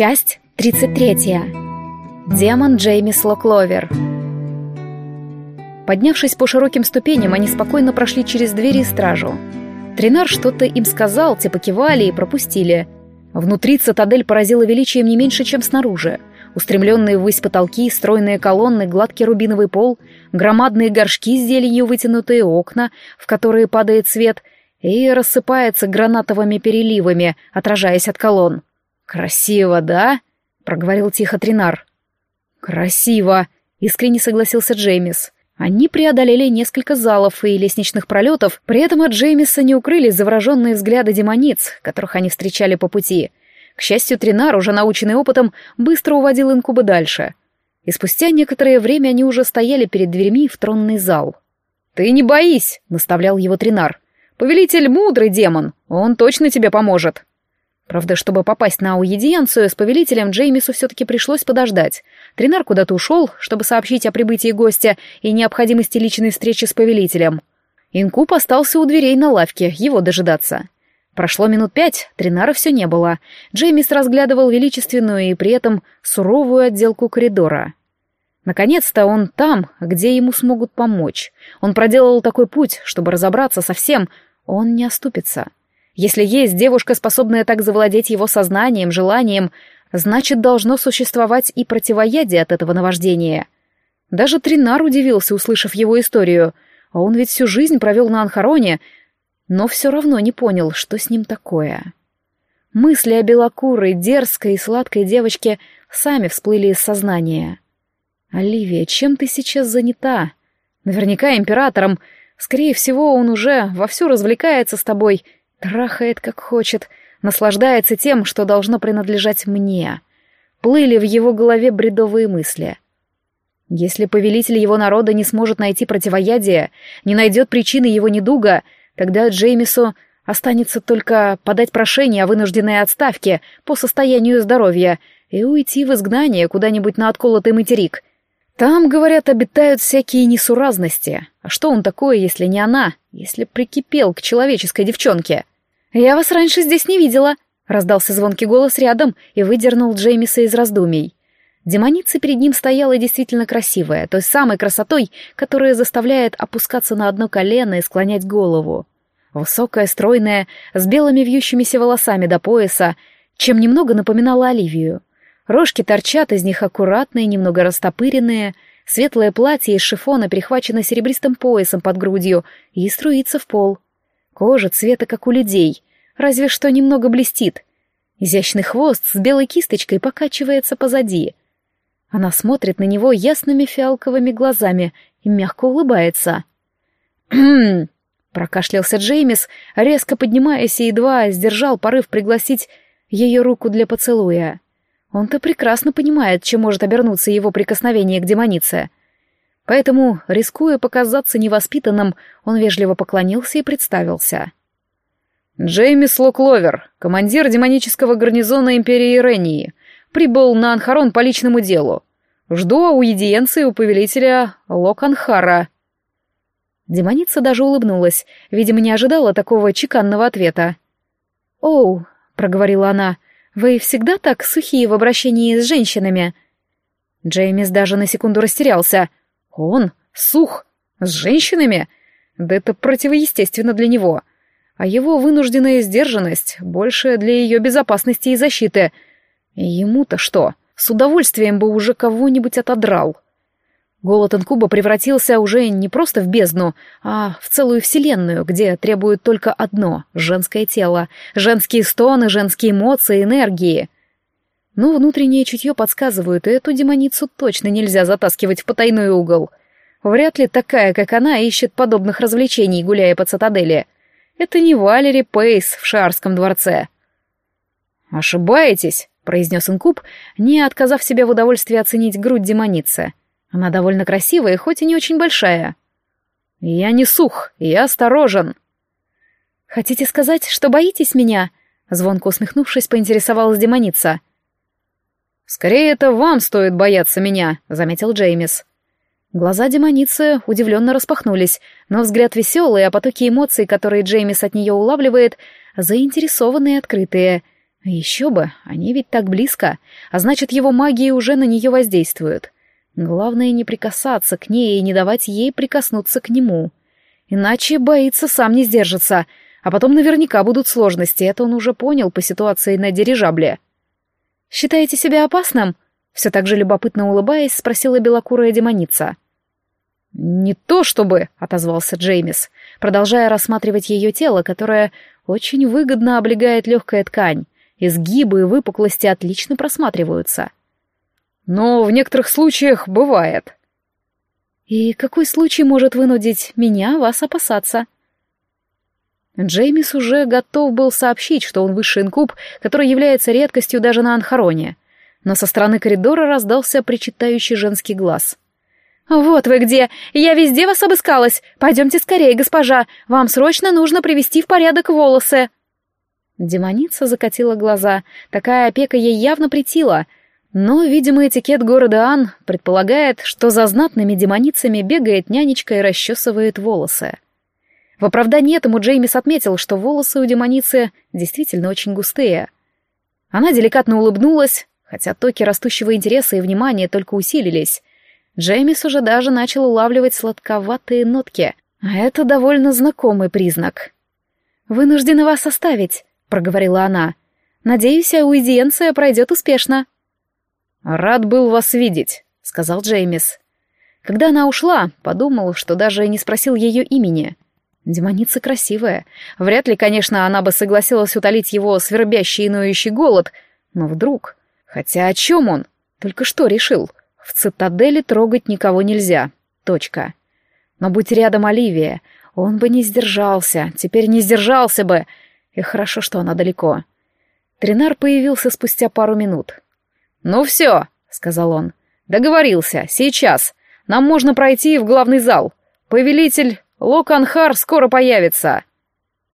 Часть 33. Демон Джеймис Локловер. Поднявшись по широким ступеням, они спокойно прошли через двери и стражу. Тринар что-то им сказал, те покивали и пропустили. Внутри цитадель поразила величием не меньше, чем снаружи. Устремленные ввысь потолки, стройные колонны, гладкий рубиновый пол, громадные горшки с зеленью вытянутые окна, в которые падает свет и рассыпается гранатовыми переливами, отражаясь от колонн. «Красиво, да?» — проговорил тихо Тринар. «Красиво!» — искренне согласился Джеймис. Они преодолели несколько залов и лестничных пролетов, при этом от Джеймиса не укрылись завороженные взгляды демониц, которых они встречали по пути. К счастью, Тринар, уже наученный опытом, быстро уводил инкуба дальше. И спустя некоторое время они уже стояли перед дверьми в тронный зал. «Ты не боись!» — наставлял его Тринар. «Повелитель мудрый демон, он точно тебе поможет!» Правда, чтобы попасть на аудиенцию с повелителем, Джеймису все-таки пришлось подождать. Тринар куда-то ушел, чтобы сообщить о прибытии гостя и необходимости личной встречи с повелителем. Инкуб остался у дверей на лавке, его дожидаться. Прошло минут пять, Тринара все не было. Джеймис разглядывал величественную и при этом суровую отделку коридора. Наконец-то он там, где ему смогут помочь. Он проделал такой путь, чтобы разобраться со всем, он не оступится. Если есть девушка, способная так завладеть его сознанием, желанием, значит, должно существовать и противоядие от этого наваждения. Даже Тринар удивился, услышав его историю, а он ведь всю жизнь провел на Анхароне, но все равно не понял, что с ним такое. Мысли о белокурой, дерзкой и сладкой девочке сами всплыли из сознания. «Оливия, чем ты сейчас занята? Наверняка императором. Скорее всего, он уже вовсю развлекается с тобой» Трахает, как хочет, наслаждается тем, что должно принадлежать мне. Плыли в его голове бредовые мысли. Если повелитель его народа не сможет найти противоядие, не найдет причины его недуга, тогда Джеймису останется только подать прошение о вынужденной отставке по состоянию здоровья и уйти в изгнание куда-нибудь на отколотый материк. Там, говорят, обитают всякие несуразности. А что он такое, если не она, если прикипел к человеческой девчонке? «Я вас раньше здесь не видела», — раздался звонкий голос рядом и выдернул Джеймиса из раздумий. Демоница перед ним стояла действительно красивая, той самой красотой, которая заставляет опускаться на одно колено и склонять голову. Высокая, стройная, с белыми вьющимися волосами до пояса, чем немного напоминала Оливию. Рожки торчат из них аккуратные, немного растопыренные, светлое платье из шифона перехвачено серебристым поясом под грудью и струится в пол — Кожа цвета, как у людей, разве что немного блестит. Изящный хвост с белой кисточкой покачивается позади. Она смотрит на него ясными фиалковыми глазами и мягко улыбается. «Хм!» — прокашлялся Джеймис, резко поднимаясь и едва сдержал порыв пригласить ее руку для поцелуя. Он-то прекрасно понимает, чем может обернуться его прикосновение к демонице — Поэтому, рискуя показаться невоспитанным, он вежливо поклонился и представился. «Джеймис Локловер, командир демонического гарнизона Империи Рении, прибыл на Анхарон по личному делу. Жду аудиенции у повелителя Локанхара». Демоница даже улыбнулась, видимо, не ожидала такого чеканного ответа. «Оу», — проговорила она, — «вы всегда так сухие в обращении с женщинами?» Джеймис даже на секунду растерялся — он сух с женщинами? Да это противоестественно для него. А его вынужденная сдержанность больше для ее безопасности и защиты. Ему-то что? С удовольствием бы уже кого-нибудь отодрал. Голод инкуба превратился уже не просто в бездну, а в целую вселенную, где требуют только одно — женское тело, женские стоны, женские эмоции, энергии — но внутреннее чутье подсказывает, эту демоницу точно нельзя затаскивать в потайной угол. Вряд ли такая, как она, ищет подобных развлечений, гуляя по цитадели. Это не Валери Пейс в Шарском дворце. «Ошибаетесь», — произнес инкуб, не отказав себе в удовольствии оценить грудь демоницы. Она довольно красивая, хоть и не очень большая. «Я не сух, я осторожен». «Хотите сказать, что боитесь меня?» Звонко усмехнувшись, поинтересовалась демоница. «Скорее это вам стоит бояться меня», — заметил Джеймис. Глаза демоницы удивленно распахнулись, но взгляд веселый, а потоки эмоций, которые Джеймис от нее улавливает, заинтересованные и открытые. Еще бы, они ведь так близко, а значит, его магия уже на нее воздействует. Главное не прикасаться к ней и не давать ей прикоснуться к нему. Иначе боится сам не сдержится, а потом наверняка будут сложности, это он уже понял по ситуации на дирижабле. «Считаете себя опасным?» Все так же любопытно улыбаясь, спросила белокурая демоница. «Не то чтобы», — отозвался Джеймис, продолжая рассматривать ее тело, которое очень выгодно облегает легкая ткань. Изгибы и выпуклости отлично просматриваются. «Но в некоторых случаях бывает». «И какой случай может вынудить меня вас опасаться?» Джеймис уже готов был сообщить, что он высший инкуб, который является редкостью даже на Анхароне. Но со стороны коридора раздался причитающий женский глаз. «Вот вы где! Я везде вас обыскалась! Пойдемте скорее, госпожа! Вам срочно нужно привести в порядок волосы!» Демоница закатила глаза. Такая опека ей явно претила. Но, видимо, этикет города Ан предполагает, что за знатными демоницами бегает нянечка и расчесывает волосы. В оправдании этому Джеймис отметил, что волосы у демоницы действительно очень густые. Она деликатно улыбнулась, хотя токи растущего интереса и внимания только усилились. Джеймис уже даже начал улавливать сладковатые нотки, а это довольно знакомый признак. «Вынуждена вас оставить», — проговорила она. «Надеюсь, аудиенция пройдет успешно». «Рад был вас видеть», — сказал Джеймис. Когда она ушла, подумал, что даже не спросил ее имени. Демоница красивая. Вряд ли, конечно, она бы согласилась утолить его свербящий и ноющий голод, но вдруг... Хотя о чем он? Только что решил? В цитадели трогать никого нельзя. Точка. Но будь рядом Оливия, он бы не сдержался, теперь не сдержался бы. И хорошо, что она далеко. Тринар появился спустя пару минут. «Ну все», — сказал он, — «договорился, сейчас. Нам можно пройти в главный зал. Повелитель Локанхар скоро появится».